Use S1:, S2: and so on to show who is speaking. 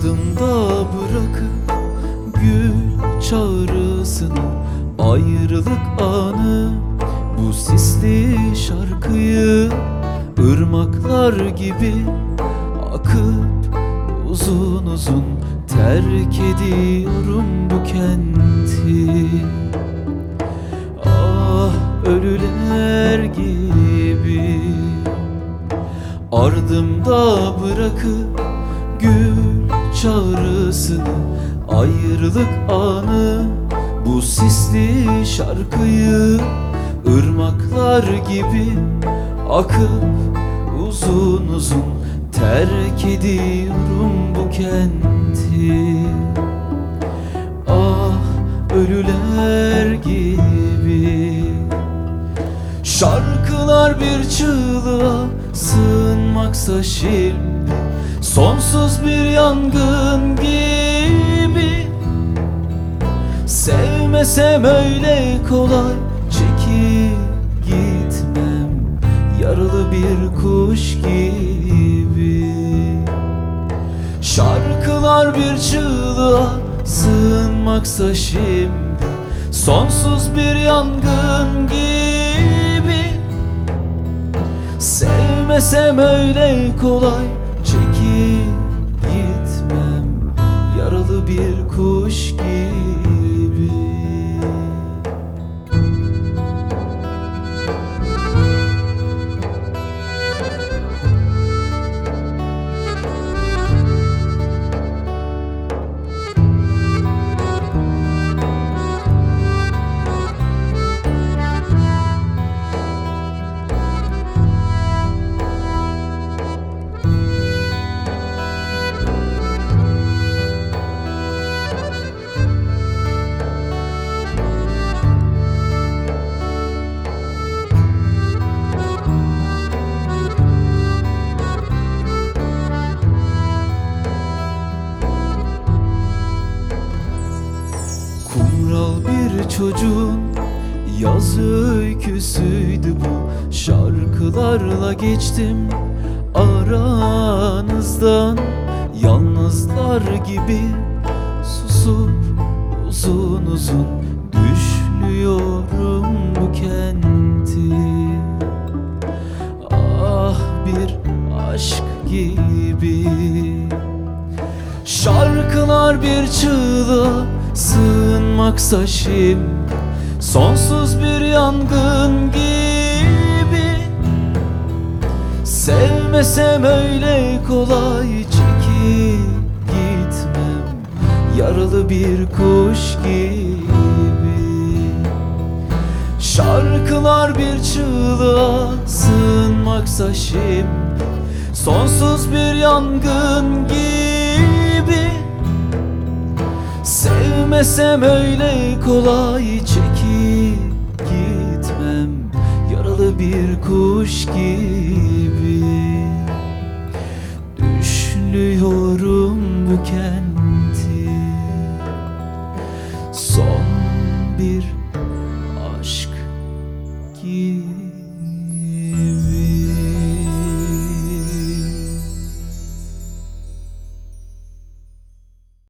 S1: Ardımda bırakıp gül çağrısını Ayrılık anı bu sisli şarkıyı ırmaklar gibi akıp uzun uzun terk ediyorum bu kenti. Ah ölüler gibi ardımda bırakıp gül çağrısını Ayrılık anı. Bu sisli şarkıyı ırmaklar gibi akıp uzun uzun terk ediyorum bu kenti. Ah ölüler gibi. Şarkılar bir çığlığa sığınmaksa şimdi Sonsuz bir yangın gibi. Sevmesem öyle kolay çekip gitmem. Yaralı bir kuş gibi. Şarkılar bir çığlığa sığınmaksa şimdi. Sonsuz bir yangın gibi. Sevmesem öyle kolay bir kuş gibi çocuğun yaz öyküsüydü bu. Şarkılarla geçtim aranızdan. Yalnızlar gibi susup uzun uzun Düşlüyorum bu kenti. Ah bir aşk gibi. Şarkılar bir çığlığa sığınmaksa şimdi. Sonsuz bir yangın gibi. Sevmesem öyle kolay çekip gitmem. Yaralı bir kuş gibi. Şarkılar bir çığlığa sığınmaksa şimdi. Sonsuz bir yangın gibi Sevmesem öyle kolay çekip gitmem. Yaralı bir kuş gibi. Düşünüyorum bu kenti. Son bir aşk gibi.